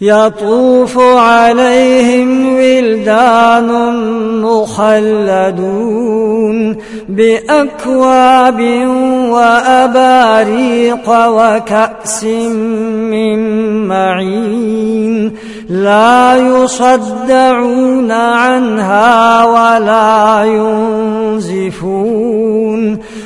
يطوف عليهم ولدان مخلدون بأكواب وأباريق وكأس من معين لا يصدعون عنها ولا ينزفون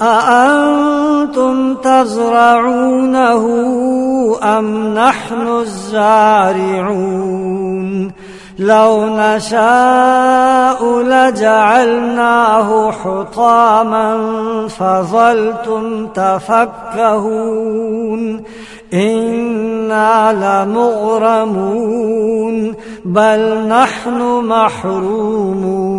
أأنتم تزرعونه أم نحن الزارعون؟ لو نشاء لجعلناه حطاما فظلتم تفكهون. إنا لمغرمون بل نحن محرومون.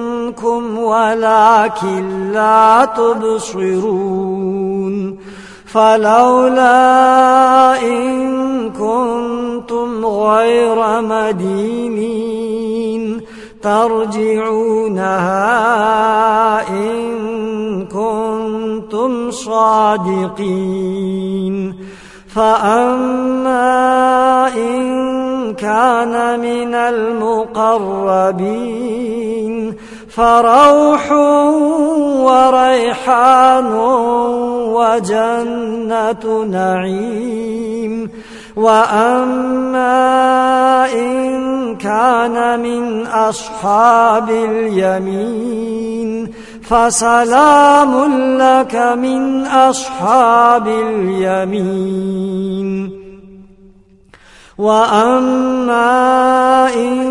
ولكن لا تبصرون فلولا إن كنتم غير مدينين ترجعونها إن كنتم صادقين فأما إن كان من المقربين فروح وريحان وجنة نعيم وأما إن كان من أصحاب اليمين فسلام لك من أصحاب اليمين وأما إن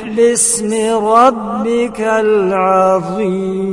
باسم ربك العظيم.